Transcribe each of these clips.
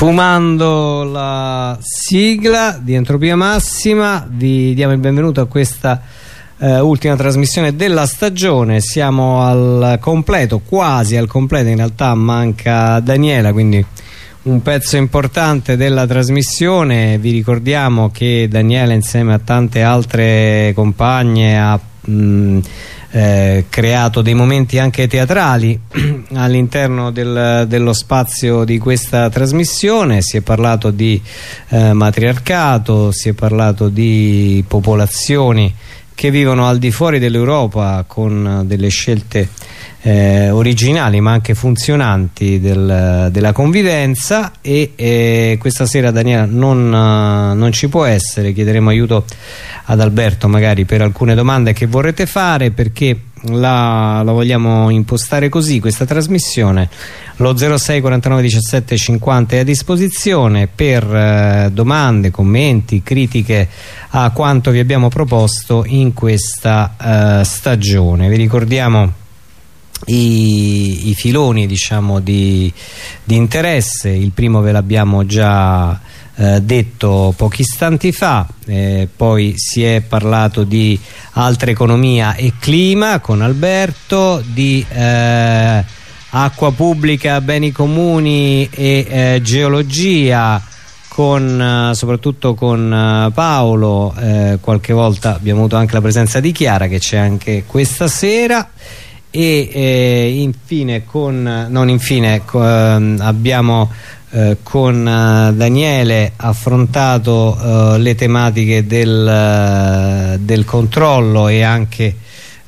Fumando la sigla di Entropia Massima vi diamo il benvenuto a questa eh, ultima trasmissione della stagione. Siamo al completo, quasi al completo. In realtà manca Daniela quindi un pezzo importante della trasmissione. Vi ricordiamo che Daniela insieme a tante altre compagne ha mh, eh, creato dei momenti anche teatrali all'interno del, dello spazio di questa trasmissione. Si è parlato di eh, matriarcato si è parlato di popolazioni che vivono al di fuori dell'Europa con delle scelte eh, originali ma anche funzionanti del, della convivenza. E eh, questa sera Daniela non, non, ci può essere. Chiederemo aiuto ad Alberto magari per alcune domande che vorrete fare perché la, la vogliamo impostare così questa trasmissione. Lo 06 49 17 50 è a disposizione per eh, domande, commenti, critiche a quanto vi abbiamo proposto in questa eh, stagione. Vi ricordiamo i, i filoni diciamo, di, di, interesse. Il primo ve l'abbiamo già eh, detto pochi istanti fa eh, poi si è parlato di altra economia e clima con Alberto di eh, acqua pubblica, beni comuni e eh, geologia con, soprattutto con Paolo. Eh, qualche volta abbiamo avuto anche la presenza di Chiara che c'è anche questa sera e eh, infine con non infine co, ehm, abbiamo eh, con uh, Daniele affrontato uh, le tematiche del, uh, del, controllo e anche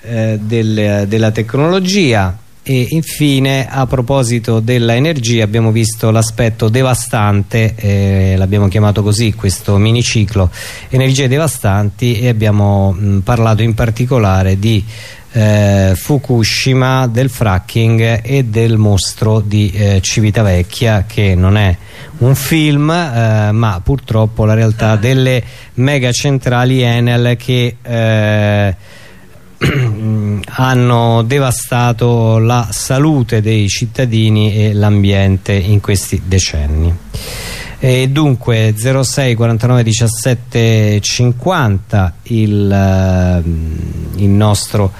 del, della tecnologia. E infine a proposito dell'energia abbiamo visto l'aspetto devastante eh, l'abbiamo chiamato così questo miniciclo energie devastanti e abbiamo mh, parlato in particolare di eh, Fukushima, del fracking e del mostro di eh, Civitavecchia che non è un film eh, ma purtroppo la realtà delle mega centrali Enel che eh, hanno devastato la salute dei cittadini e l'ambiente in questi decenni. E dunque 06 49 17 50 il, il nostro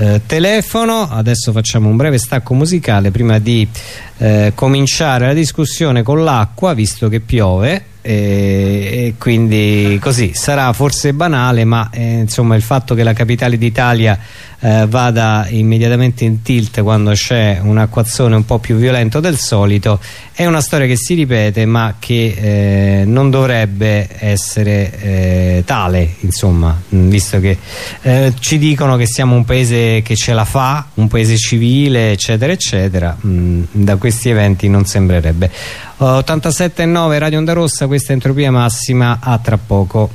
eh, telefono adesso facciamo un breve stacco musicale prima di eh, cominciare la discussione con l'acqua visto che piove e, e, quindi così. Sarà forse banale ma eh, insomma il fatto che la capitale d'Italia eh, vada immediatamente in tilt quando c'è un acquazzone un po' più violento del solito è una storia che si ripete ma che eh, non dovrebbe essere eh, tale insomma visto che eh, ci dicono che siamo un paese che ce la fa un paese civile eccetera eccetera. Mh, da questi eventi non sembrerebbe 87.9 Radio Onda Rossa questa è Entropia Massima a tra poco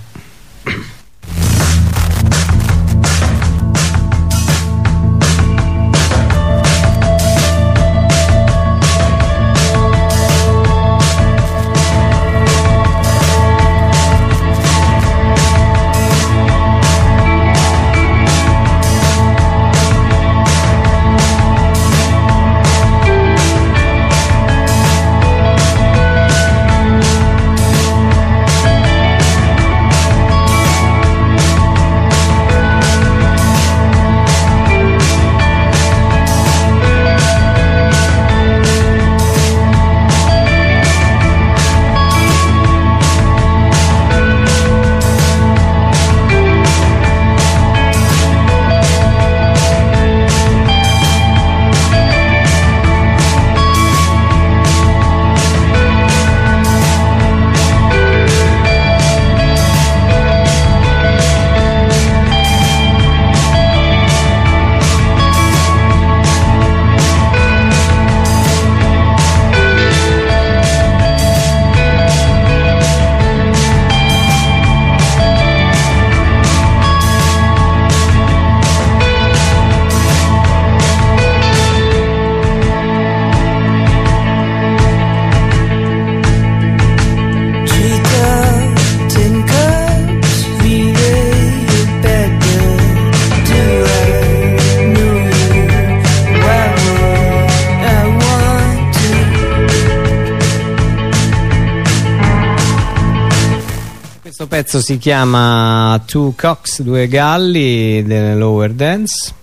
si chiama Two Cocks, due galli delle Lower Dance.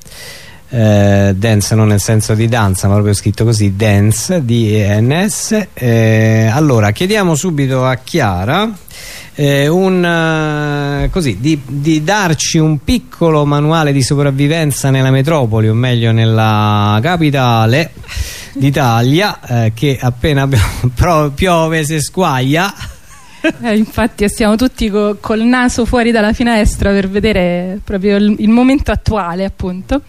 Eh, dance non nel senso di danza ma proprio scritto così dance di ENS eh, allora chiediamo subito a Chiara eh, un, uh, così, di, di, darci un piccolo manuale di sopravvivenza nella metropoli o meglio nella capitale d'Italia eh, che appena piove se squaglia eh, infatti stiamo tutti co col naso fuori dalla finestra per vedere proprio il, il momento attuale appunto.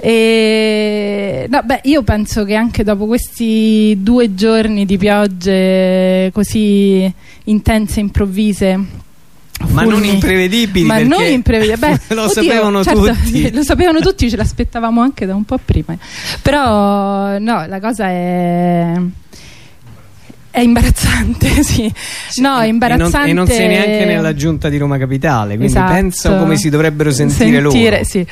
E, no, beh, io penso che anche dopo questi due giorni di piogge così intense, improvvise ma non imprevedibili ma non imprevedibili. Beh, lo oddio, sapevano certo, tutti. lo sapevano tutti ce l'aspettavamo anche da un po' prima. Però no la cosa è è imbarazzante, sì. No, è imbarazzante. E non, e non sei neanche nella giunta di Roma Capitale, quindi esatto. penso come si dovrebbero sentire, sentire loro. Sì.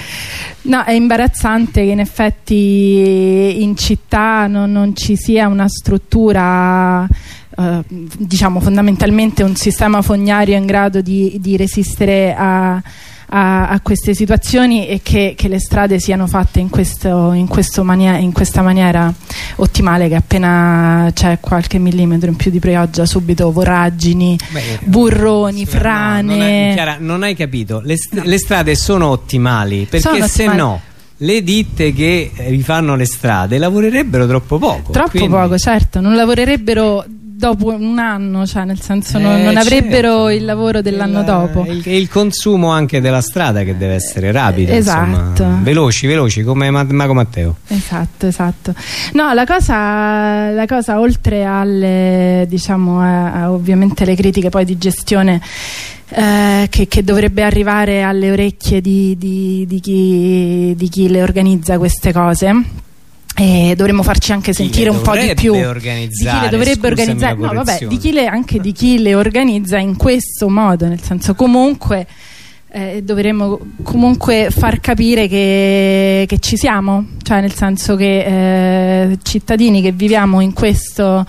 No, è imbarazzante che in effetti in città non, non ci sia una struttura Uh, diciamo fondamentalmente un sistema fognario in grado di, di resistere a, a, a queste situazioni e che, che, le strade siano fatte in, questo, in, questo mania, in questa maniera ottimale che appena c'è qualche millimetro in più di pioggia subito voragini, Beh, burroni, sì, frane no, non, è, Chiara, non, hai capito le, st no. le, strade sono ottimali perché sono se ottimali. no le ditte che rifanno le strade lavorerebbero troppo poco troppo quindi... poco certo non lavorerebbero dopo un anno, cioè nel senso non, eh, non avrebbero certo. il lavoro dell'anno dopo. E il, il, consumo anche della strada che deve essere rapido, esatto. Insomma, veloci, veloci come Mago Matteo. Esatto, esatto. No, la cosa, la cosa oltre alle, diciamo, a, a ovviamente le critiche poi di gestione eh, che, che, dovrebbe arrivare alle orecchie di, di, di, chi, di chi le organizza queste cose e dovremmo farci anche sentire un po' di più. Di chi le dovrebbe organizzare? No, vabbè, di chi le, anche di chi le organizza in questo modo nel senso comunque eh, dovremmo comunque far capire che, che, ci siamo. Cioè nel senso che eh, cittadini che viviamo in questo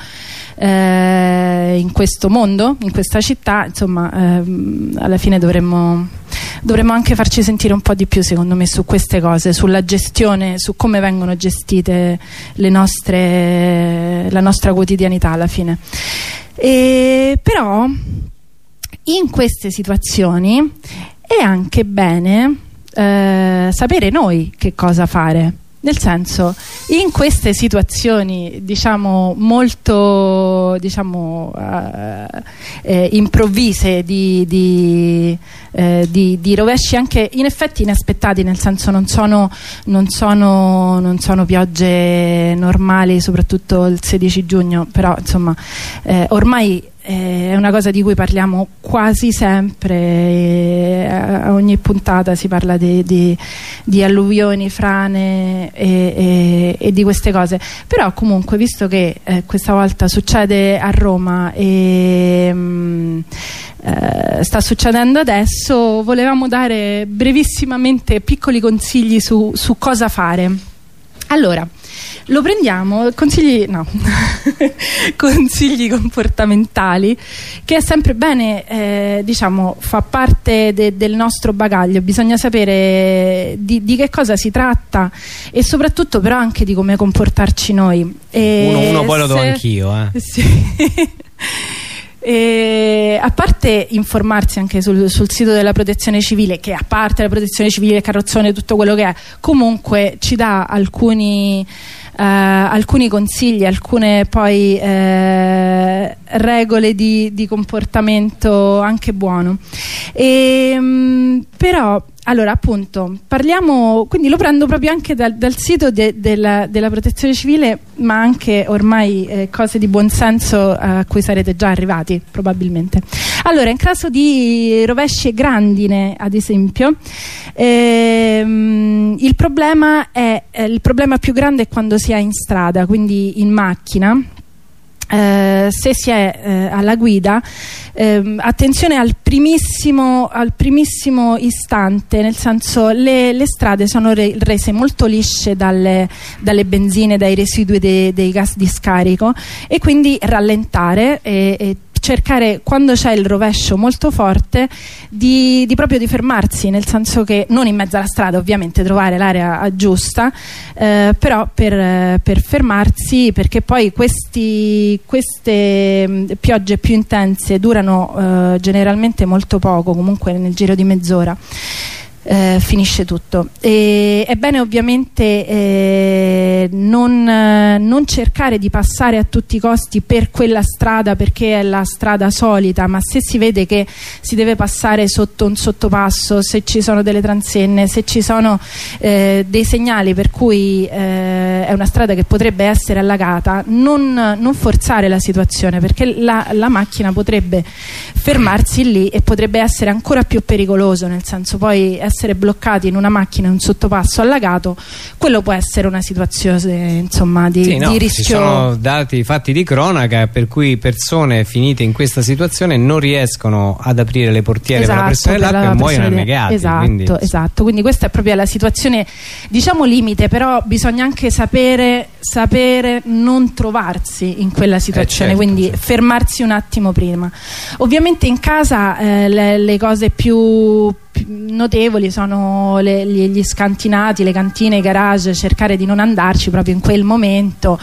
eh, in questo mondo, in questa città, insomma, ehm, alla fine dovremmo, dovremmo anche farci sentire un po' di più, secondo me, su queste cose, sulla gestione, su come vengono gestite nostre, la nostra quotidianità alla fine. E, però in queste situazioni è anche bene eh, sapere noi che cosa fare nel senso, in queste situazioni diciamo molto diciamo, uh, eh, improvvise di, di, eh, di, di, rovesci anche in effetti inaspettati, nel senso non sono, non sono, non sono piogge normali, soprattutto il 16 giugno, però insomma eh, ormai è una cosa di cui parliamo quasi sempre a ogni puntata si parla di, di, di alluvioni, frane e, e, e, di queste cose. Però comunque visto che eh, questa volta succede a Roma e mh, mm, eh, sta succedendo adesso volevamo dare brevissimamente piccoli consigli su, su cosa fare. Allora lo prendiamo, consigli, no, consigli comportamentali, che è sempre bene, eh, diciamo, fa parte de, del nostro bagaglio, bisogna sapere di, di, che cosa si tratta e soprattutto però anche di come comportarci noi. E uno, uno poi lo do anch'io, eh. Sì. E a parte informarsi anche sul, sul, sito della protezione civile che a parte la protezione civile, carrozzone, tutto quello che è comunque ci dà alcuni alcuni consigli, alcune poi eh, regole di, di, comportamento anche buono. E, ehm, mh, però allora appunto parliamo quindi lo prendo proprio anche dal, dal sito de, della, della, protezione civile ma anche ormai eh, cose di buonsenso a cui sarete già arrivati probabilmente. Allora in caso di rovesci e grandine ad esempio ehm, il problema è eh, il problema più grande è quando si è in strada quindi in macchina eh, se si è eh, alla guida ehm, attenzione al primissimo, al primissimo, istante nel senso le, le strade sono re, rese molto lisce dalle, dalle benzine dai residui de, dei gas di scarico e quindi rallentare e, e cercare quando c'è il rovescio molto forte di, di, proprio di fermarsi nel senso che non in mezzo alla strada ovviamente trovare l'area giusta eh, però per, per, fermarsi perché poi questi, queste mm, piogge più intense durano eh, generalmente molto poco comunque nel giro di mezz'ora eh, finisce tutto. E, è bene ovviamente eh, non, non, cercare di passare a tutti i costi per quella strada perché è la strada solita, ma se si vede che si deve passare sotto un sottopasso, se ci sono delle transenne, se ci sono eh, dei segnali per cui eh, è una strada che potrebbe essere allagata, non, non forzare la situazione perché la, la macchina potrebbe fermarsi lì e potrebbe essere ancora più pericoloso, nel senso poi essere essere bloccati in una macchina in un sottopasso allagato, quello può essere una situazione insomma, di, sì, no, di rischio. Ci sono dati fatti di cronaca per cui persone finite in questa situazione non riescono ad aprire le portiere esatto, per la pressione dell'acqua e muoiono annegati. Esatto, quindi... esatto, quindi questa è proprio la situazione diciamo limite, però bisogna anche sapere, sapere non trovarsi in quella situazione, eh certo, quindi certo. fermarsi un attimo prima. Ovviamente in casa eh, le, le cose più notevoli sono le, gli scantinati, le cantine, i garage, cercare di non andarci proprio in quel momento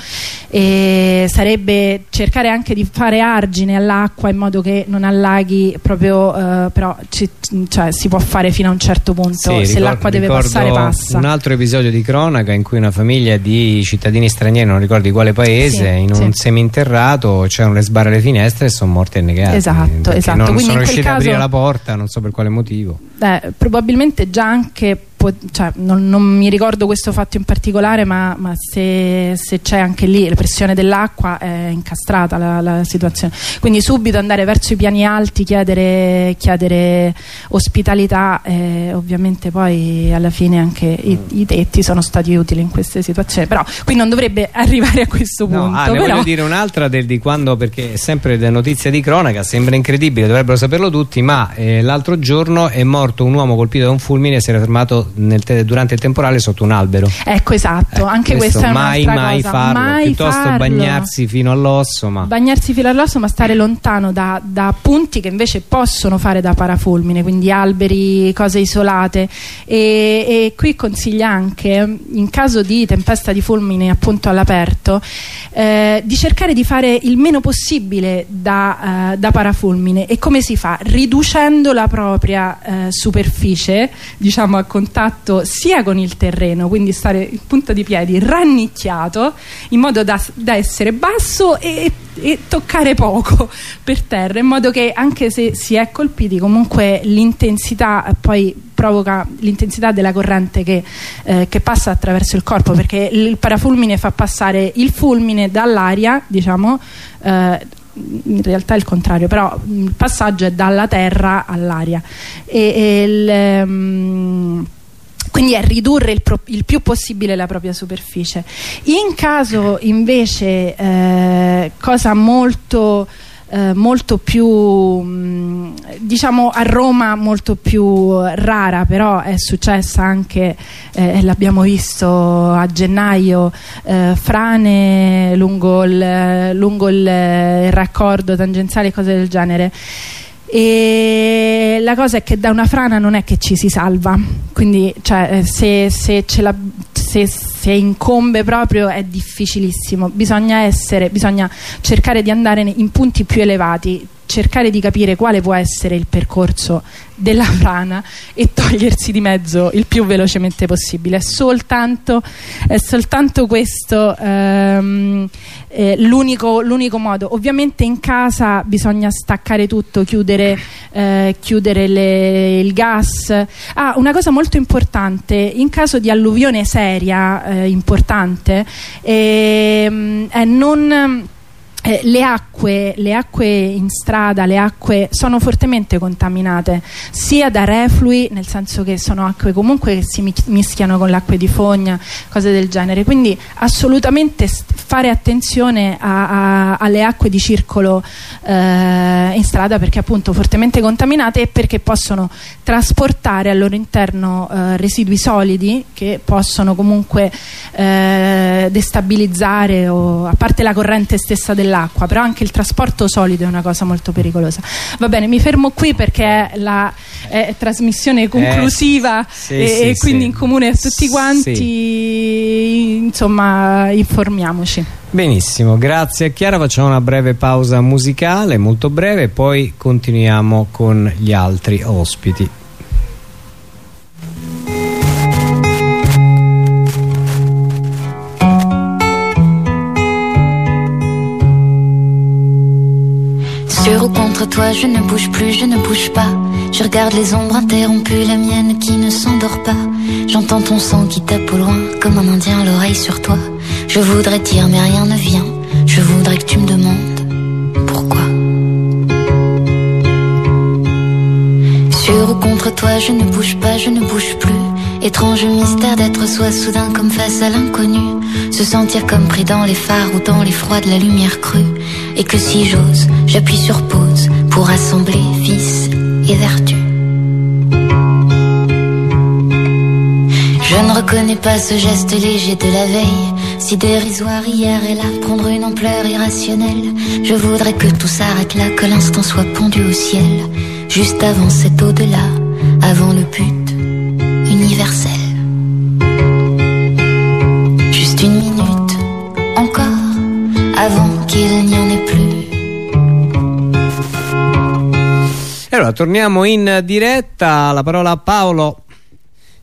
e sarebbe cercare anche di fare argine all'acqua in modo che non allaghi proprio, eh, però ci, cioè, si può fare fino a un certo punto, sì, se l'acqua deve passare passa. Un altro episodio di cronaca in cui una famiglia di cittadini stranieri, non ricordo di quale paese, sì, in un sì. seminterrato c'erano le sbarre alle finestre e sono morti annegati. Esatto, esatto. Non Quindi sono riusciti caso... ad aprire la porta, non so per quale motivo. Eh, probabilmente già anche cioè, non, non, mi ricordo questo fatto in particolare ma, ma se, se c'è anche lì la pressione dell'acqua è incastrata la, la, situazione. Quindi subito andare verso i piani alti chiedere, chiedere ospitalità e ovviamente poi alla fine anche i, i, tetti sono stati utili in queste situazioni. Però qui non dovrebbe arrivare a questo punto no, ah, ne voglio dire un'altra di quando perché è sempre da notizie di cronaca sembra incredibile dovrebbero saperlo tutti ma eh, l'altro giorno è morto un uomo colpito da un fulmine e si era fermato te durante il temporale sotto un albero. Ecco, esatto, eh, anche questa è mai, mai cosa. farlo, mai piuttosto farlo. bagnarsi fino all'osso. Ma... Bagnarsi fino all'osso, ma stare lontano da, da, punti che invece possono fare da parafulmine, quindi alberi, cose isolate. E, e qui consiglia anche, in caso di tempesta di fulmine appunto all'aperto, eh, di cercare di fare il meno possibile da, eh, da, parafulmine. E come si fa? Riducendo la propria eh, superficie, diciamo a contatto contatto sia con il terreno, quindi stare in punta di piedi rannicchiato in modo da, da essere basso e, e, toccare poco per terra, in modo che anche se si è colpiti comunque l'intensità poi provoca l'intensità della corrente che, eh, che, passa attraverso il corpo perché il parafulmine fa passare il fulmine dall'aria diciamo eh, in realtà è il contrario, però il passaggio è dalla terra all'aria. E, e il, um, quindi è ridurre il, il, più possibile la propria superficie. In caso invece, eh, cosa molto... Eh, molto più mh, diciamo a Roma molto più rara però è successa anche eh, l'abbiamo visto a gennaio eh, frane lungo il, lungo il raccordo tangenziale cose del genere e la cosa è che da una frana non è che ci si salva. Quindi cioè, eh, se, se, la, se, se, incombe proprio è difficilissimo. Bisogna, essere, bisogna cercare di andare in punti più elevati cercare di capire quale può essere il percorso della frana e togliersi di mezzo il più velocemente possibile. È soltanto, è soltanto questo ehm, eh, l'unico modo. Ovviamente in casa bisogna staccare tutto, chiudere, eh, chiudere le, il gas. Ah, una cosa molto importante, in caso di alluvione seria, eh, importante, ehm, è non eh, le, acque, le, acque, in strada, le acque sono fortemente contaminate sia da reflui, nel senso che sono acque comunque che si mischiano con l'acqua di fogna, cose del genere. Quindi assolutamente fare attenzione a, a, alle acque di circolo eh, in strada perché appunto fortemente contaminate e perché possono trasportare al loro interno eh, residui solidi che possono comunque eh, destabilizzare o, a parte la corrente stessa dell'acqua però anche il trasporto solido è una cosa molto pericolosa. Va bene mi fermo qui perché è la è trasmissione conclusiva eh, sì, e, sì, e, quindi sì. in comune a tutti quanti insomma informiamoci. Benissimo grazie. A Chiara facciamo una breve pausa musicale molto breve poi continuiamo con gli altri ospiti Sur ou contre toi, je ne bouge plus, je ne bouge pas. Je regarde les ombres interrompues, la mienne qui ne s'endort pas. J'entends ton sang qui tape au loin, comme un indien l'oreille sur toi. Je voudrais dire, mais rien ne vient. Je voudrais que tu me demandes pourquoi. Sur ou contre toi, je ne bouge pas, je ne bouge plus. Étrange mystère d'être soi soudain comme face à l'inconnu. Se sentir comme pris dans les phares ou dans les froids de la lumière crue. Et que si j'ose, j'appuie sur pause pour assembler vice et vertu. Je ne reconnais pas ce geste léger de la veille. Si dérisoire hier et là, prendre une ampleur irrationnelle. Je voudrais que tout s'arrête là, que l'instant soit pendu au ciel. Juste avant cet au-delà, avant le but universel. Juste une minute, encore, avant qu'il n'y en ait plus. Allora, torniamo in diretta, la parola a Paolo.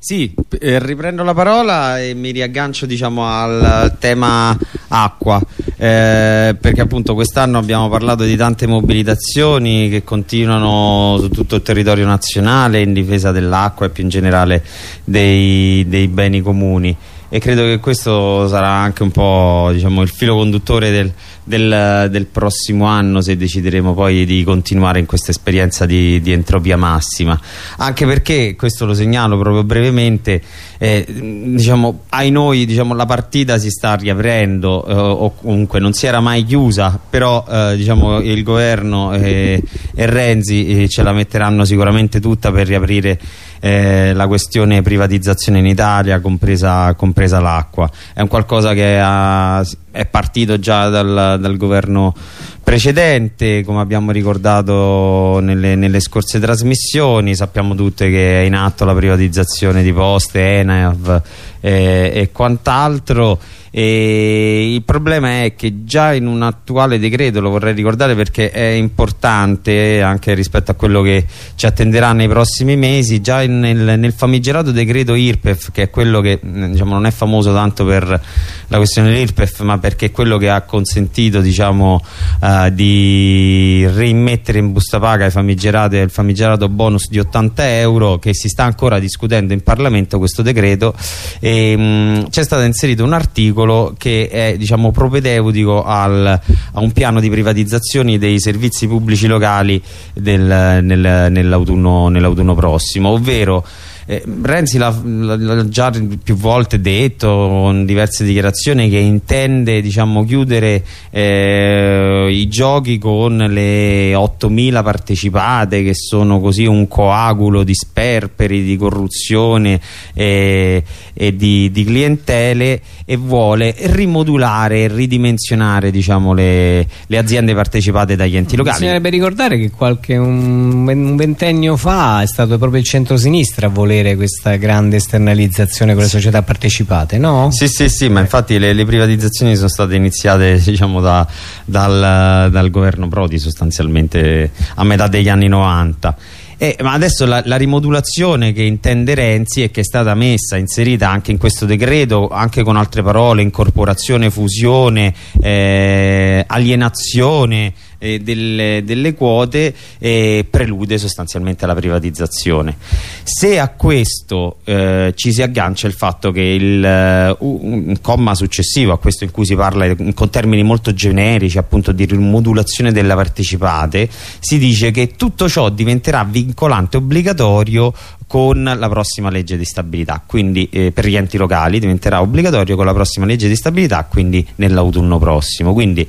Sì, eh, riprendo la parola e mi riaggancio diciamo, al tema acqua. Eh, perché appunto quest'anno abbiamo parlato di tante mobilitazioni che continuano su tutto il territorio nazionale in difesa dell'acqua e più in generale dei, dei beni comuni. E credo che questo sarà anche un po' diciamo, il filo conduttore del, del, del, prossimo anno se decideremo poi di continuare in questa esperienza di, di, entropia massima. Anche perché, questo lo segnalo proprio brevemente eh, diciamo, ai noi diciamo, la partita si sta riaprendo eh, o comunque non si era mai chiusa però eh, diciamo, il governo e Renzi eh, ce la metteranno sicuramente tutta per riaprire eh, la questione privatizzazione in Italia compresa, compresa l'acqua. È un qualcosa che ha, è partito già dal, dal, governo precedente come abbiamo ricordato nelle, nelle, scorse trasmissioni sappiamo tutte che è in atto la privatizzazione di poste, ENAV eh, e quant'altro e il problema è che già in un attuale decreto lo vorrei ricordare perché è importante anche rispetto a quello che ci attenderà nei prossimi mesi già nel, nel famigerato decreto IRPEF che è quello che diciamo, non è famoso tanto per la questione dell'IRPEF ma perché è quello che ha consentito diciamo, uh, di reimmettere in busta paga il famigerato bonus di 80 euro che si sta ancora discutendo in Parlamento questo decreto. C'è stato inserito un articolo articolo che è diciamo, propedeutico al, a un piano di privatizzazioni dei servizi pubblici locali nell'autunno nell prossimo, ovvero eh, Renzi l'ha già più volte detto in diverse dichiarazioni che intende diciamo, chiudere eh, i giochi con le 8.000 partecipate che sono così un coagulo di sperperi, di corruzione eh, e di, di, clientele e vuole rimodulare e ridimensionare diciamo, le, le, aziende partecipate dagli enti locali. Bisognerebbe ricordare che qualche un, un ventennio fa è stato proprio il centro-sinistra a voler volere questa grande esternalizzazione con le società partecipate, no? Sì, sì, sì, ma infatti le, le privatizzazioni sono state iniziate diciamo, da, dal, dal governo Prodi sostanzialmente a metà degli anni 90 eh, ma adesso la, la, rimodulazione che intende Renzi e che è stata messa, inserita anche in questo decreto, anche con altre parole, incorporazione, fusione, eh, alienazione eh, delle, delle, quote, eh, prelude sostanzialmente la privatizzazione. Se a questo eh, ci si aggancia il fatto che il, uh, un comma successivo a questo in cui si parla con termini molto generici appunto di rimodulazione della partecipate, si dice che tutto ciò diventerà vincolante obbligatorio con la prossima legge di stabilità quindi eh, per gli enti locali diventerà obbligatorio con la prossima legge di stabilità quindi nell'autunno prossimo quindi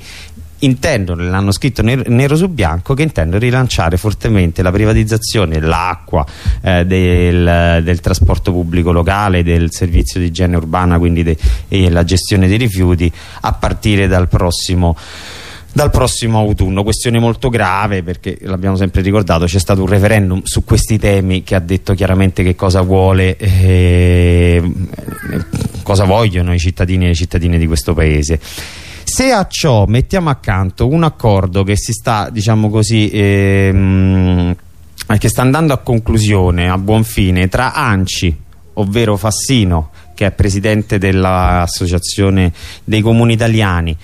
intendono, l'hanno scritto nero, nero, su bianco, che intendono rilanciare fortemente la privatizzazione dell'acqua, eh, del, del, trasporto pubblico locale, del servizio di igiene urbana, quindi de, e la gestione dei rifiuti a partire dal prossimo dal prossimo autunno, questione molto grave perché l'abbiamo sempre ricordato c'è stato un referendum su questi temi che ha detto chiaramente che cosa vuole eh, cosa vogliono i cittadini e le cittadine di questo paese se a ciò mettiamo accanto un accordo che si sta diciamo così ehm, che sta andando a conclusione a buon fine tra ANCI ovvero Fassino che è presidente dell'associazione dei comuni italiani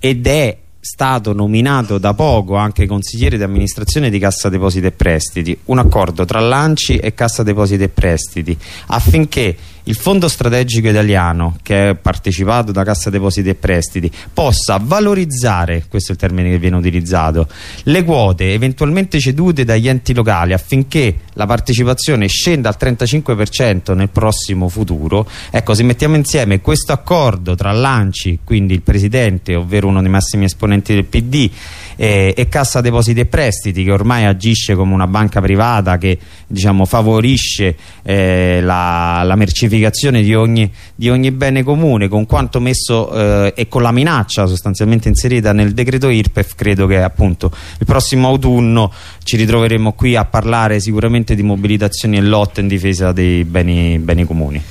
ed è stato nominato da poco anche consigliere di amministrazione di Cassa Depositi e Prestiti un accordo tra l'ANCI e Cassa Depositi e Prestiti affinché il Fondo Strategico Italiano che è partecipato da Cassa Depositi e Prestiti possa valorizzare, questo è il termine che viene utilizzato, le quote eventualmente cedute dagli enti locali affinché la partecipazione scenda al 35% nel prossimo futuro. Ecco se mettiamo insieme questo accordo tra l'ANCI, quindi il Presidente ovvero uno dei massimi esponenti del PD eh, e Cassa Depositi e Prestiti che ormai agisce come una banca privata che diciamo, favorisce eh, la, la, mercificazione di ogni, di ogni, bene comune con quanto messo eh, e con la minaccia sostanzialmente inserita nel decreto IRPEF credo che appunto il prossimo autunno ci ritroveremo qui a parlare sicuramente di mobilitazioni e lotte in difesa dei beni, beni comuni.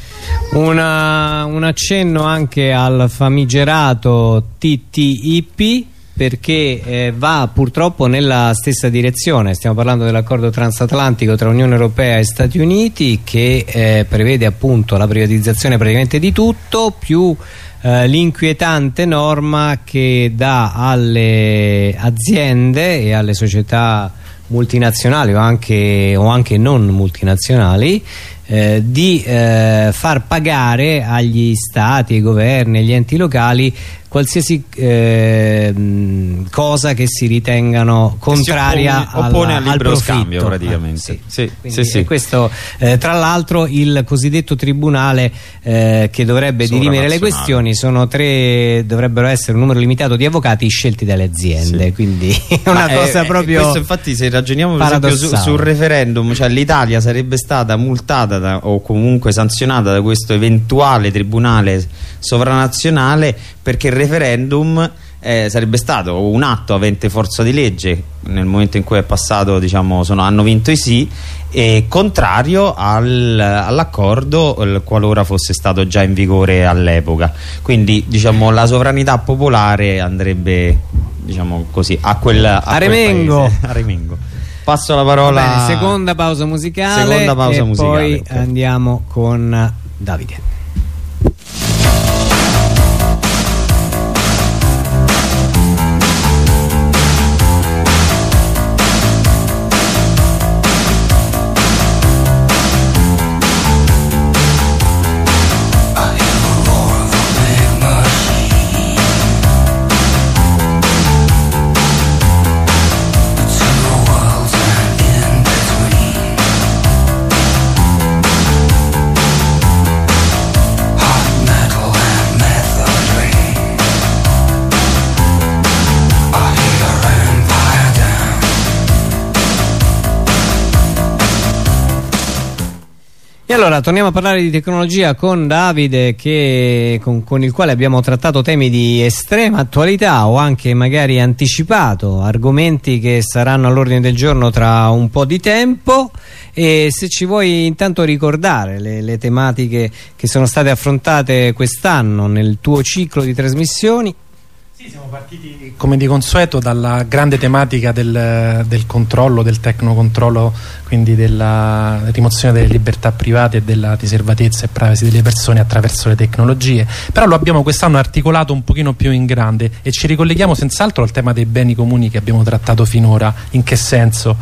Una, un accenno anche al famigerato TTIP perché eh, va purtroppo nella stessa direzione. Stiamo parlando dell'accordo transatlantico tra Unione Europea e Stati Uniti che eh, prevede appunto la privatizzazione praticamente di tutto più eh, l'inquietante norma che dà alle aziende e alle società multinazionali o anche, o anche non multinazionali eh, di eh, far pagare agli stati, ai governi, agli enti locali qualsiasi eh, cosa che si ritengano contraria si oppone, oppone al, al libero scambio praticamente. ah, sì. Sì, sì, questo eh, tra l'altro il cosiddetto tribunale eh, che dovrebbe dirimere le questioni sono tre dovrebbero essere un numero limitato di avvocati scelti dalle aziende quindi è una Ma cosa proprio questo infatti se ragioniamo per esempio su, sul referendum cioè l'Italia sarebbe stata multata da, o comunque sanzionata da questo eventuale tribunale sovranazionale perché il referendum eh, sarebbe stato un atto avente forza di legge nel momento in cui è passato diciamo sono, hanno vinto i sì e contrario al, all'accordo qualora fosse stato già in vigore all'epoca quindi diciamo la sovranità popolare andrebbe diciamo così a quel a, a Remengo. a Remengo passo la parola bene, seconda pausa musicale seconda pausa e musicale, poi okay. andiamo con Davide allora torniamo a parlare di tecnologia con Davide che, con, con, il quale abbiamo trattato temi di estrema attualità o anche magari anticipato argomenti che saranno all'ordine del giorno tra un po' di tempo. E se ci vuoi intanto ricordare le, le tematiche che sono state affrontate quest'anno nel tuo ciclo di trasmissioni sì, siamo partiti come di consueto dalla grande tematica del, del controllo, del tecnocontrollo, quindi della rimozione delle libertà private e della riservatezza e privacy delle persone attraverso le tecnologie, però lo abbiamo quest'anno articolato un pochino più in grande e ci ricolleghiamo senz'altro al tema dei beni comuni che abbiamo trattato finora, in che senso?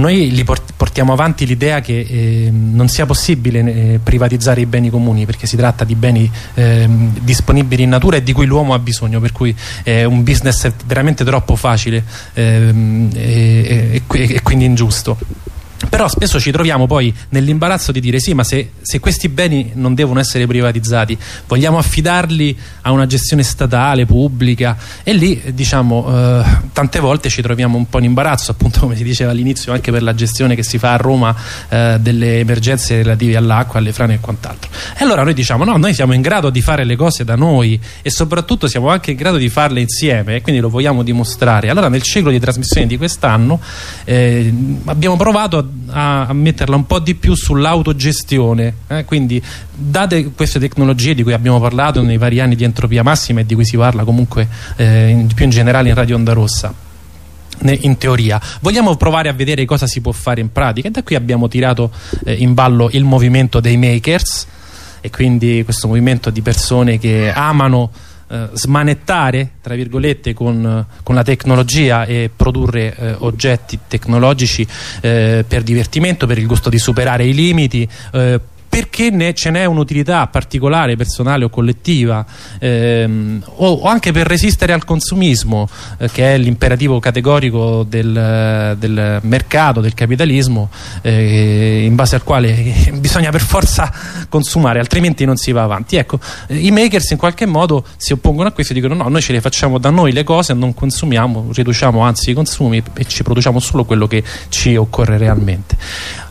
Noi portiamo avanti l'idea che eh, non sia possibile eh, privatizzare i beni comuni perché si tratta di beni eh, disponibili in natura e di cui l'uomo ha bisogno, per cui è un business veramente troppo facile ehm, e, e, e quindi ingiusto. Però spesso ci troviamo poi nell'imbarazzo di dire sì ma se, se, questi beni non devono essere privatizzati vogliamo affidarli a una gestione statale, pubblica? E lì diciamo eh, tante volte ci troviamo un po' in imbarazzo appunto come si diceva all'inizio anche per la gestione che si fa a Roma eh, delle emergenze relative all'acqua, alle frane e quant'altro. E allora noi diciamo no, noi siamo in grado di fare le cose da noi e soprattutto siamo anche in grado di farle insieme e quindi lo vogliamo dimostrare. Allora nel ciclo di trasmissione di quest'anno eh, abbiamo provato a a, a, metterla un po' di più sull'autogestione eh? quindi date queste tecnologie di cui abbiamo parlato nei vari anni di entropia massima e di cui si parla comunque eh, in, più in generale in Radio Onda Rossa in teoria vogliamo provare a vedere cosa si può fare in pratica e da qui abbiamo tirato eh, in ballo il movimento dei makers e quindi questo movimento di persone che amano eh, smanettare tra virgolette con, con, la tecnologia e produrre eh, oggetti tecnologici eh, per divertimento, per il gusto di superare i limiti eh, perché ne, ce n'è un'utilità particolare, personale o collettiva ehm, o, o, anche per resistere al consumismo eh, che è l'imperativo categorico del, del, mercato, del capitalismo eh, in base al quale bisogna per forza consumare altrimenti non si va avanti. Ecco, eh, i makers in qualche modo si oppongono a questo e dicono no, noi ce le facciamo da noi le cose non consumiamo, riduciamo anzi i consumi e ci produciamo solo quello che ci occorre realmente.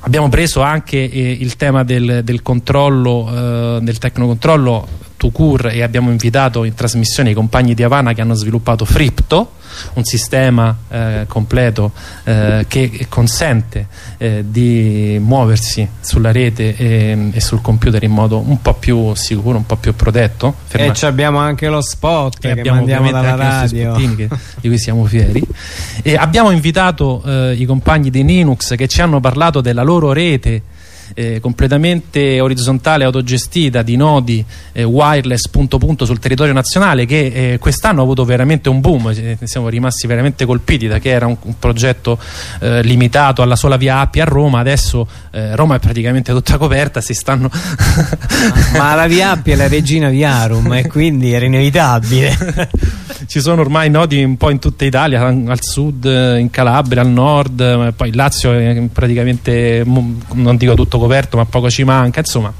Abbiamo preso anche eh, il tema del, del controllo eh, del tecnocontrollo to e abbiamo invitato in trasmissione i compagni di Havana che hanno sviluppato Fripto un sistema eh, completo eh, che consente eh, di muoversi sulla rete e, e, sul computer in modo un po' più sicuro, un po' più protetto. Ferma. E abbiamo anche lo spot e che mandiamo dalla radio. Che, di cui siamo fieri. E abbiamo invitato eh, i compagni di Linux che ci hanno parlato della loro rete eh, completamente orizzontale autogestita di nodi eh, wireless punto punto sul territorio nazionale che eh, quest'anno ha avuto veramente un boom. Eh, siamo rimasti veramente colpiti da che era un, un progetto eh, limitato alla sola via Appia a Roma. Adesso eh, Roma è praticamente tutta coperta si stanno ma la via Appia è la regina viarum e quindi era inevitabile. Ci sono ormai nodi un po' in tutta Italia al sud, in Calabria, al nord poi Lazio è praticamente non dico tutto coperto ma poco ci manca insomma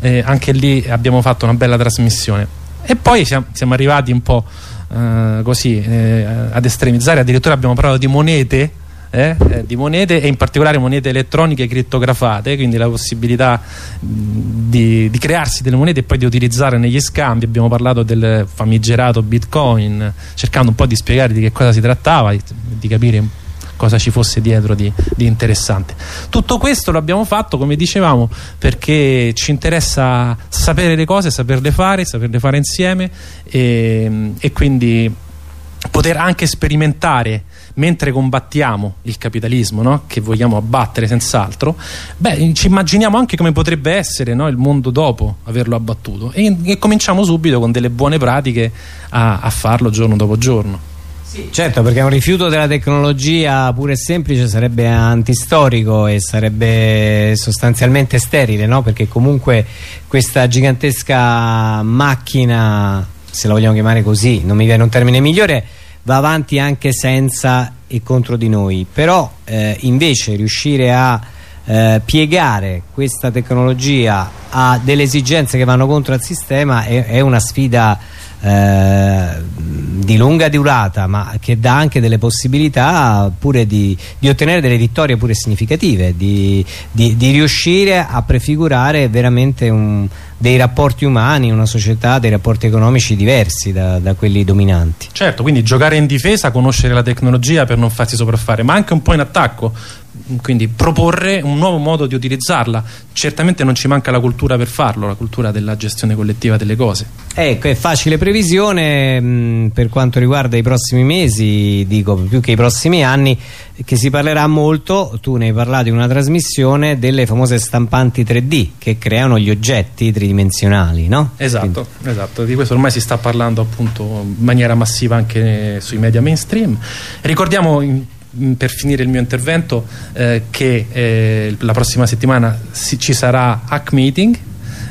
eh, anche lì abbiamo fatto una bella trasmissione. E poi siamo, siamo arrivati un po' eh, così eh, ad estremizzare addirittura abbiamo parlato di monete eh, eh, di monete e in particolare monete elettroniche crittografate quindi la possibilità di, di, crearsi delle monete e poi di utilizzare negli scambi. Abbiamo parlato del famigerato bitcoin cercando un po' di spiegare di che cosa si trattava di, capire un cosa ci fosse dietro di, di interessante. Tutto questo l'abbiamo fatto, come dicevamo, perché ci interessa sapere le cose, saperle fare, saperle fare insieme e, e quindi poter anche sperimentare mentre combattiamo il capitalismo no? che vogliamo abbattere senz'altro beh ci immaginiamo anche come potrebbe essere no? il mondo dopo averlo abbattuto e, e, cominciamo subito con delle buone pratiche a, a farlo giorno dopo giorno certo, perché un rifiuto della tecnologia pure semplice sarebbe antistorico e sarebbe sostanzialmente sterile, no? Perché comunque questa gigantesca macchina, se la vogliamo chiamare così, non mi viene un termine migliore, va avanti anche senza e contro di noi. Però eh, invece riuscire a eh, piegare questa tecnologia a delle esigenze che vanno contro il sistema è, è una sfida eh, di lunga durata ma che dà anche delle possibilità pure di, di ottenere delle vittorie pure significative di, di, di riuscire a prefigurare veramente un, dei rapporti umani, una società, dei rapporti economici diversi da, da, quelli dominanti. Certo, quindi giocare in difesa, conoscere la tecnologia per non farsi sopraffare, ma anche un po' in attacco, quindi proporre un nuovo modo di utilizzarla. Certamente non ci manca la cultura per farlo la cultura della gestione collettiva delle cose. Ecco è facile previsione mh, per quanto riguarda i prossimi mesi dico più che i prossimi anni che si parlerà molto tu ne hai parlato in una trasmissione delle famose stampanti 3D che creano gli oggetti tridimensionali no? esatto, esatto. Di questo ormai si sta parlando appunto in maniera massiva anche sui media mainstream. Ricordiamo in Mm, per finire il mio intervento eh, che eh, la prossima settimana si, ci sarà Hack Meeting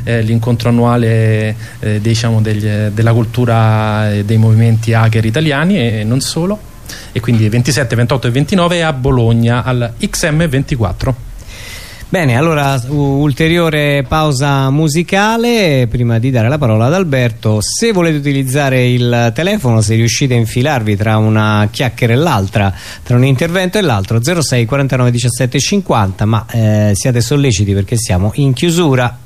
eh, l'incontro annuale eh, diciamo degli, della cultura e dei movimenti hacker italiani e non solo. E quindi 27, 28 e 29 a Bologna al XM24 Bene, allora ulteriore pausa musicale prima di dare la parola ad Alberto. Se volete utilizzare il telefono, se riuscite a infilarvi tra una chiacchiera e l'altra, tra un intervento e l'altro, 06 49 17 50, ma eh, siate solleciti perché siamo in chiusura.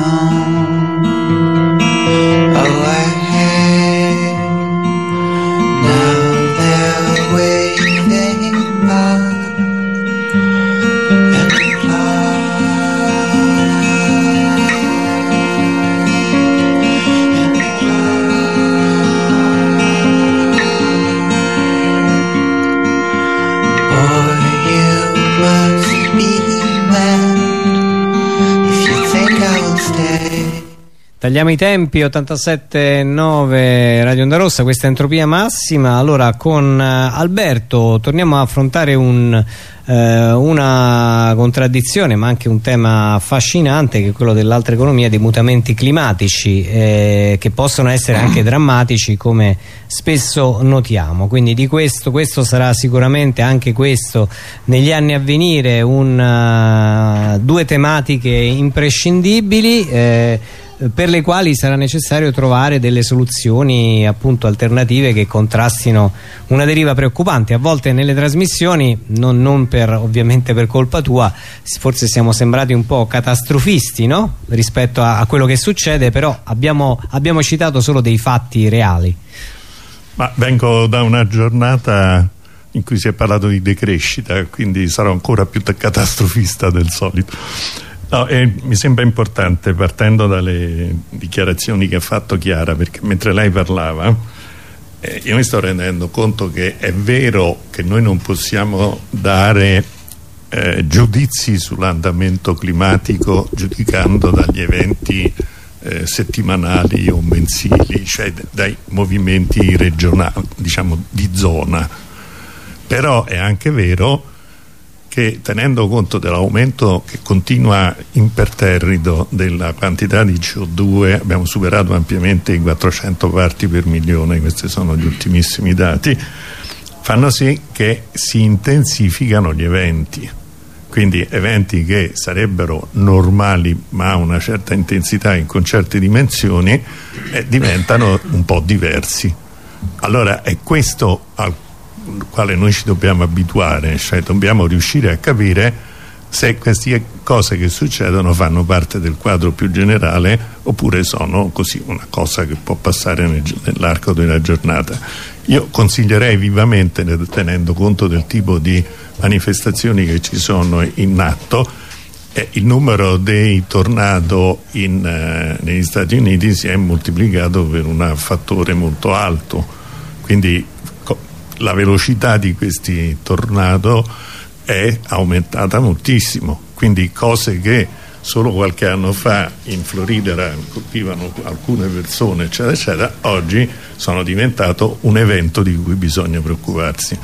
안. Tagliamo i tempi 87.9 Radio Onda Rossa, questa è Entropia Massima. Allora con eh, Alberto torniamo a affrontare un, eh, una contraddizione ma anche un tema affascinante che è quello dell'altra economia dei mutamenti climatici eh, che possono essere anche drammatici come spesso notiamo. Quindi di questo, questo sarà sicuramente anche questo negli anni a venire un, uh, due tematiche imprescindibili eh, per le quali sarà necessario trovare delle soluzioni appunto alternative che contrastino una deriva preoccupante. A volte nelle trasmissioni non, non per, ovviamente per colpa tua forse siamo sembrati un po' catastrofisti no? rispetto a, a, quello che succede però abbiamo, abbiamo citato solo dei fatti reali. Ma vengo da una giornata in cui si è parlato di decrescita quindi sarò ancora più catastrofista del solito No, eh, mi sembra importante, partendo dalle dichiarazioni che ha fatto Chiara, perché mentre lei parlava, eh, io mi sto rendendo conto che è vero che noi non possiamo dare eh, giudizi sull'andamento climatico giudicando dagli eventi eh, settimanali o mensili, cioè dai movimenti regionali, diciamo di zona. Però è anche vero che tenendo conto dell'aumento che continua imperterrito della quantità di CO2 abbiamo superato ampiamente i 400 parti per milione questi sono gli ultimissimi dati fanno sì che si intensificano gli eventi. Quindi eventi che sarebbero normali ma a una certa intensità in con certe dimensioni eh, diventano un po' diversi. Allora è questo al quale noi ci dobbiamo abituare, cioè dobbiamo riuscire a capire se queste cose che succedono fanno parte del quadro più generale oppure sono così una cosa che può passare nell'arco della giornata. Io consiglierei vivamente, tenendo conto del tipo di manifestazioni che ci sono in atto, eh, il numero dei tornado in, eh, negli Stati Uniti si è moltiplicato per un fattore molto alto, quindi la velocità di questi tornado è aumentata moltissimo quindi cose che solo qualche anno fa in Florida colpivano alcune persone eccetera eccetera oggi sono diventato un evento di cui bisogna preoccuparsi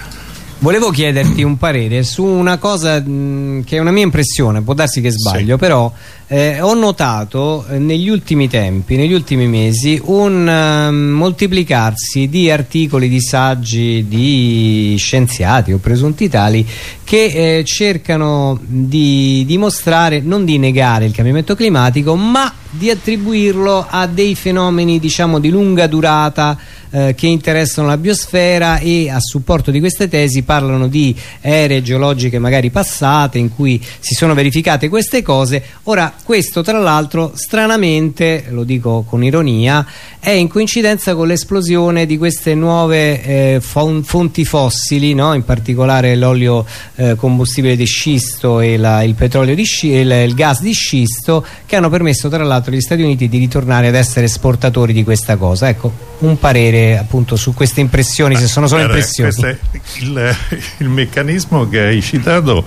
Volevo chiederti un parere su una cosa mh, che è una mia impressione, può darsi che sbaglio, sì. però eh, ho notato eh, negli ultimi tempi, negli ultimi mesi, un uh, moltiplicarsi di articoli, di saggi, di scienziati o presunti tali che eh, cercano di dimostrare, non di negare il cambiamento climatico, ma di attribuirlo a dei fenomeni diciamo di lunga durata eh, che interessano la biosfera e a supporto di queste tesi parlano di ere geologiche magari passate in cui si sono verificate queste cose. Ora questo tra l'altro stranamente lo dico con ironia è in coincidenza con l'esplosione di queste nuove eh, fonti fossili no? in particolare l'olio eh, combustibile di scisto e la, il petrolio di scisto il, il gas di scisto che hanno permesso tra l'altro agli Stati Uniti di ritornare ad essere esportatori di questa cosa ecco un parere appunto su queste impressioni, Ma, se sono solo impressioni. Il, il meccanismo che hai citato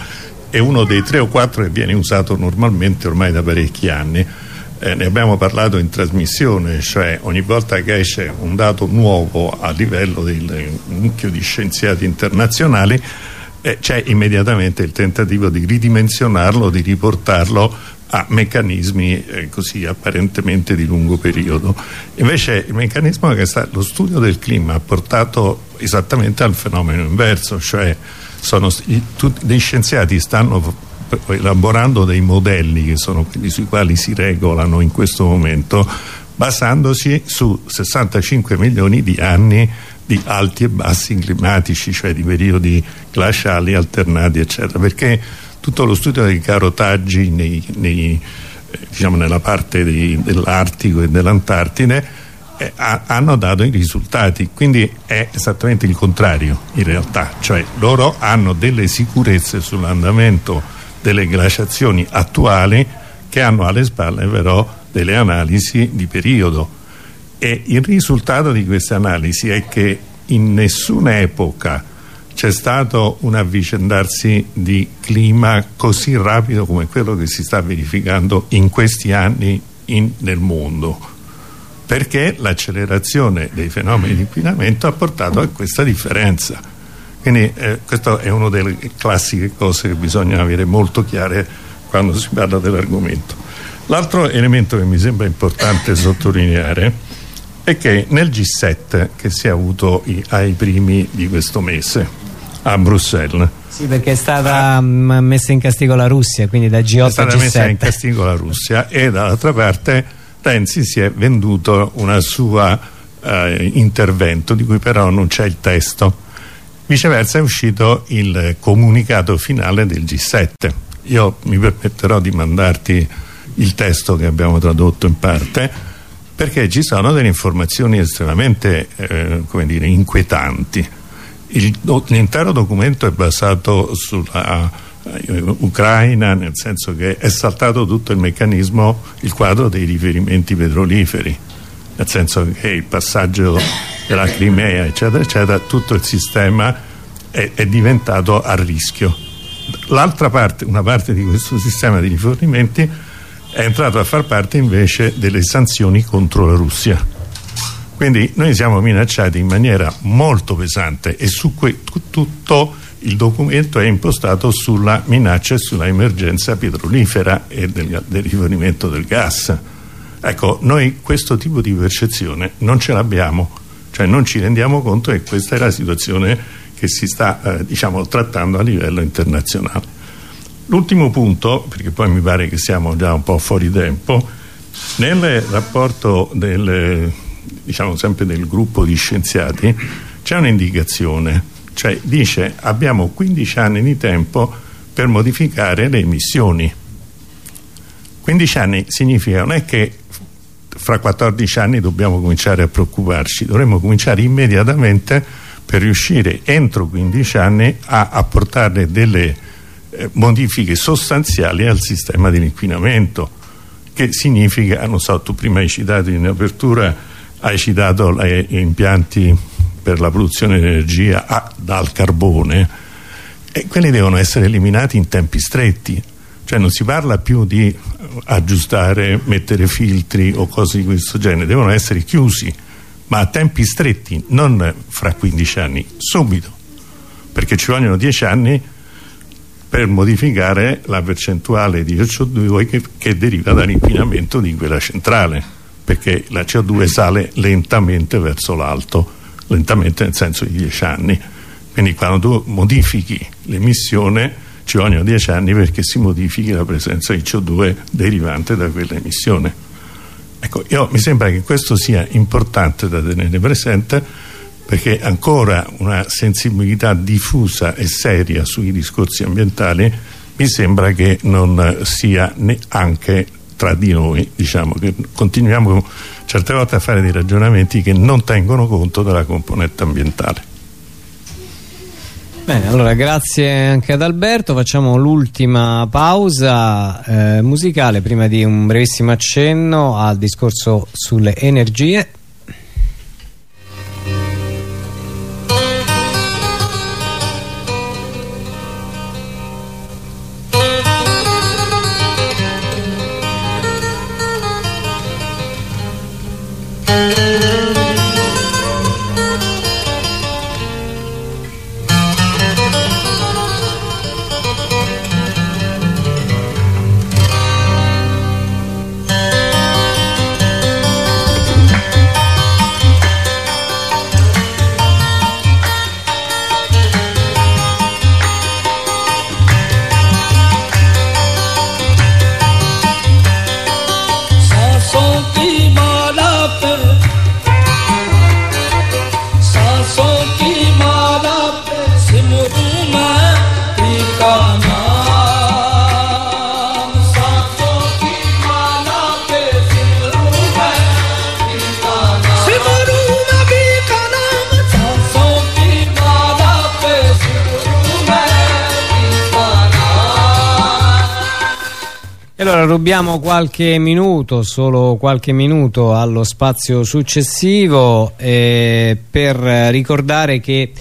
è uno dei tre o quattro che viene usato normalmente ormai da parecchi anni. eh, ne abbiamo parlato in trasmissione, cioè ogni volta che esce un dato nuovo a livello del mucchio di scienziati internazionali eh, c'è immediatamente il tentativo di ridimensionarlo, di riportarlo a meccanismi eh, così apparentemente di lungo periodo. Invece il meccanismo che sta, lo studio del clima ha portato esattamente al fenomeno inverso, cioè sono, tutti, dei scienziati stanno elaborando dei modelli che sono quelli sui quali si regolano in questo momento basandosi su 65 milioni di anni di alti e bassi climatici, cioè di periodi glaciali alternati eccetera, perché tutto lo studio dei carotaggi nei, nei, eh, diciamo nella parte dell'Artico e dell'Antartide eh, hanno dato i risultati. Quindi è esattamente il contrario in realtà. Cioè loro hanno delle sicurezze sull'andamento delle glaciazioni attuali che hanno alle spalle però delle analisi di periodo. E il risultato di queste analisi è che in nessuna epoca c'è stato un avvicendarsi di clima così rapido come quello che si sta verificando in questi anni in, nel mondo perché l'accelerazione dei fenomeni di inquinamento ha portato a questa differenza quindi eh, questa è una delle classiche cose che bisogna avere molto chiare quando si parla dell'argomento l'altro elemento che mi sembra importante sottolineare è che nel G7 che si è avuto i, ai primi di questo mese a Bruxelles. Sì, perché è stata ah. messa in castigo la Russia, quindi da G8 a G7. È stata messa in castigo la Russia e dall'altra parte Renzi si è venduto una sua eh, intervento di cui però non c'è il testo. Viceversa è uscito il comunicato finale del G7. Io mi permetterò di mandarti il testo che abbiamo tradotto in parte perché ci sono delle informazioni estremamente eh, dire, inquietanti l'intero documento è basato sulla Ucraina nel senso che è saltato tutto il meccanismo il quadro dei riferimenti petroliferi nel senso che il passaggio della Crimea eccetera eccetera tutto il sistema è, è diventato a rischio. L'altra parte, una parte di questo sistema di rifornimenti è entrato a far parte invece delle sanzioni contro la Russia. Quindi noi siamo minacciati in maniera molto pesante e su tutto il documento è impostato sulla minaccia e sulla emergenza petrolifera e del, del rifornimento del gas. Ecco noi questo tipo di percezione non ce l'abbiamo cioè non ci rendiamo conto che questa è la situazione che si sta eh, diciamo trattando a livello internazionale. L'ultimo punto perché poi mi pare che siamo già un po' fuori tempo nel rapporto del diciamo sempre del gruppo di scienziati c'è un'indicazione cioè dice abbiamo 15 anni di tempo per modificare le emissioni. 15 anni significa non è che fra 14 anni dobbiamo cominciare a preoccuparci dovremmo cominciare immediatamente per riuscire entro 15 anni a apportare delle eh, modifiche sostanziali al sistema dell'inquinamento che significa, non so, tu prima hai citato in apertura hai citato gli impianti per la produzione di energia dal carbone e quelli devono essere eliminati in tempi stretti. Cioè non si parla più di aggiustare, mettere filtri o cose di questo genere. Devono essere chiusi ma a tempi stretti non fra 15 anni, subito. Perché ci vogliono 10 anni per modificare la percentuale di CO2 che, che deriva dall'inquinamento di quella centrale perché la CO2 sale lentamente verso l'alto, lentamente nel senso di 10 anni. Quindi quando tu modifichi l'emissione ci vogliono 10 anni perché si modifichi la presenza di CO2 derivante da quell'emissione. Ecco, io, mi sembra che questo sia importante da tenere presente perché ancora una sensibilità diffusa e seria sui discorsi ambientali mi sembra che non sia neanche tra di noi diciamo che continuiamo certe volte a fare dei ragionamenti che non tengono conto della componente ambientale. Bene, allora grazie anche ad Alberto, facciamo l'ultima pausa eh, musicale prima di un brevissimo accenno al discorso sulle energie allora rubiamo qualche minuto, solo qualche minuto allo spazio successivo eh, per ricordare che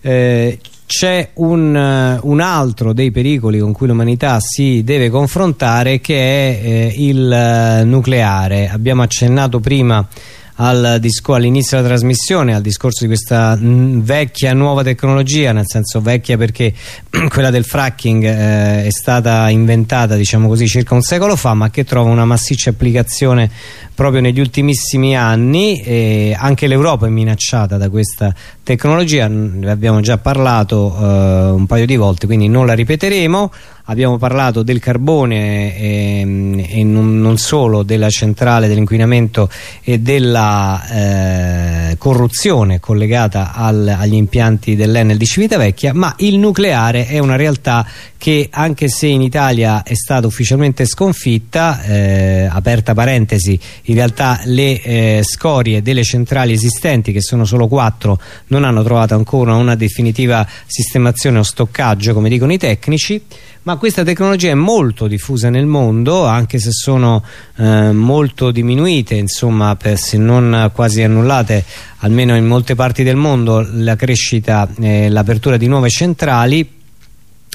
eh, c'è un, un, altro dei pericoli con cui l'umanità si deve confrontare che è eh, il nucleare. Abbiamo accennato prima al all'inizio della trasmissione al discorso di questa mh, vecchia nuova tecnologia nel senso vecchia perché quella del fracking eh, è stata inventata diciamo così circa un secolo fa ma che trova una massiccia applicazione proprio negli ultimissimi anni e anche l'Europa è minacciata da questa tecnologia ne abbiamo già parlato eh, un paio di volte quindi non la ripeteremo abbiamo parlato del carbone e, ehm, e non, non, solo della centrale dell'inquinamento e della eh, corruzione collegata al, agli impianti dell'Enel di Civitavecchia ma il nucleare è una realtà che anche se in Italia è stata ufficialmente sconfitta eh, aperta parentesi in realtà le eh, scorie delle centrali esistenti che sono solo quattro non hanno trovato ancora una definitiva sistemazione o stoccaggio come dicono i tecnici ma questa tecnologia è molto diffusa nel mondo anche se sono eh, molto diminuite insomma per, se non quasi annullate almeno in molte parti del mondo la crescita e l'apertura di nuove centrali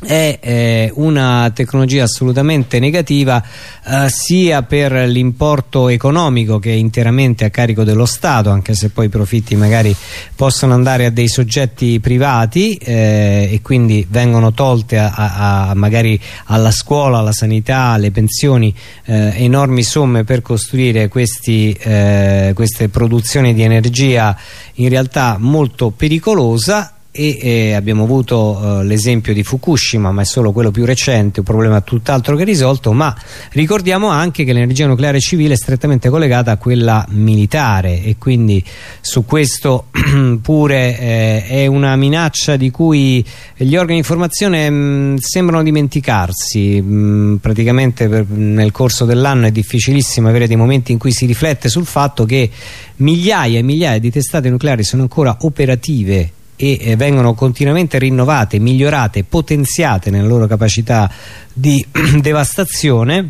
è eh, una tecnologia assolutamente negativa eh, sia per l'importo economico che è interamente a carico dello Stato anche se poi i profitti magari possono andare a dei soggetti privati eh, e quindi vengono tolte a, a, a magari alla scuola, alla sanità, alle pensioni eh, enormi somme per costruire questi, eh, queste produzioni di energia in realtà molto pericolosa e eh, abbiamo avuto eh, l'esempio di Fukushima ma è solo quello più recente un problema tutt'altro che risolto ma ricordiamo anche che l'energia nucleare civile è strettamente collegata a quella militare e quindi su questo pure eh, è una minaccia di cui gli organi di informazione mm, sembrano dimenticarsi. Mh, mm, praticamente per, nel corso dell'anno è difficilissimo avere dei momenti in cui si riflette sul fatto che migliaia e migliaia di testate nucleari sono ancora operative e eh, vengono continuamente rinnovate, migliorate, potenziate nella loro capacità di devastazione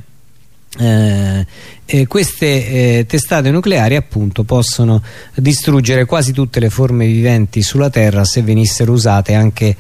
eh, eh, queste eh, testate nucleari appunto possono distruggere quasi tutte le forme viventi sulla terra se venissero usate anche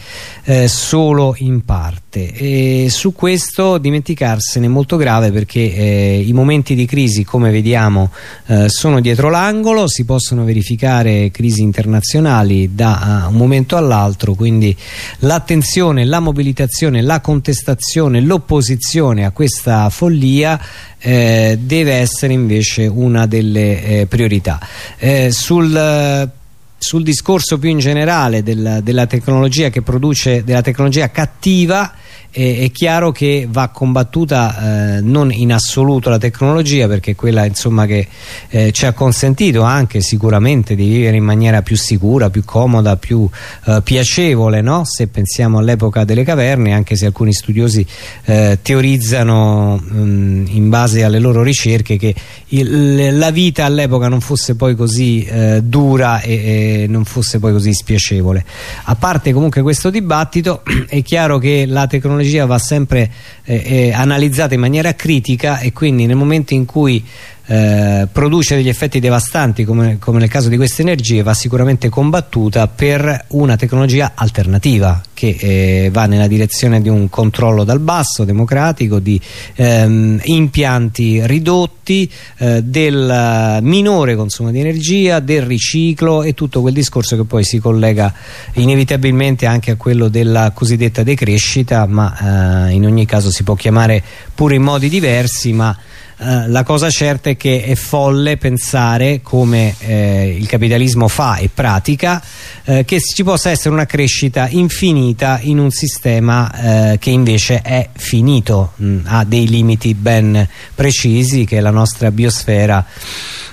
eh, solo in parte. E su questo dimenticarsene è molto grave perché eh, i momenti di crisi come vediamo eh, sono dietro l'angolo si possono verificare crisi internazionali da uh, un momento all'altro quindi l'attenzione, la mobilitazione, la contestazione, l'opposizione a questa follia eh, deve essere invece una delle eh, priorità. Eh, sul sul discorso più in generale del, della tecnologia che produce della tecnologia cattiva eh, è chiaro che va combattuta eh, non in assoluto la tecnologia perché è quella insomma che eh, ci ha consentito anche sicuramente di vivere in maniera più sicura, più comoda, più eh, piacevole no? se pensiamo all'epoca delle caverne anche se alcuni studiosi eh, teorizzano mh, in base alle loro ricerche che il, la vita all'epoca non fosse poi così eh, dura e, e non fosse poi così spiacevole a parte comunque questo dibattito è chiaro che la tecnologia tecnologia va sempre eh, eh, analizzata in maniera critica e quindi nel momento in cui eh, produce degli effetti devastanti come, come, nel caso di queste energie va sicuramente combattuta per una tecnologia alternativa che eh, va nella direzione di un controllo dal basso democratico di ehm, impianti ridotti eh, del minore consumo di energia del riciclo e tutto quel discorso che poi si collega inevitabilmente anche a quello della cosiddetta decrescita ma eh, in ogni caso si può chiamare pure in modi diversi ma eh, la cosa certa è che è folle pensare come eh, il capitalismo fa e pratica eh, che ci possa essere una crescita infinita in un sistema eh, che invece è finito mh, ha dei limiti ben precisi che è la nostra biosfera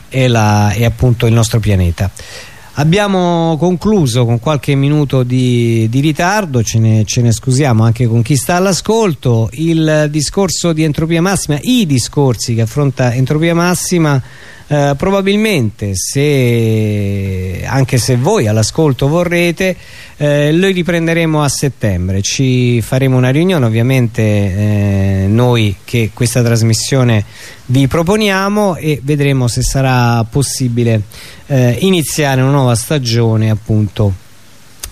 e, la, e appunto il nostro pianeta Abbiamo concluso con qualche minuto di, di ritardo, ce ne, ce ne, scusiamo anche con chi sta all'ascolto. Il discorso di entropia massima, i discorsi che affronta entropia massima eh, probabilmente se anche se voi all'ascolto vorrete eh, lo riprenderemo a settembre. Ci faremo una riunione ovviamente eh, noi che questa trasmissione vi proponiamo e vedremo se sarà possibile eh, iniziare una nuova stagione appunto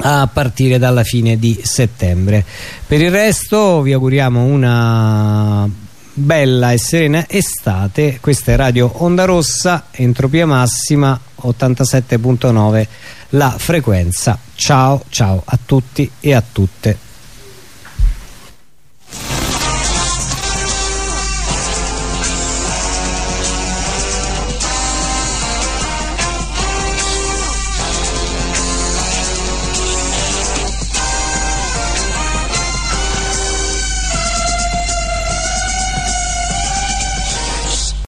a partire dalla fine di settembre. Per il resto vi auguriamo una bella e serena estate. Questa è Radio Onda Rossa entropia massima 87.9 la frequenza. Ciao ciao a tutti e a tutte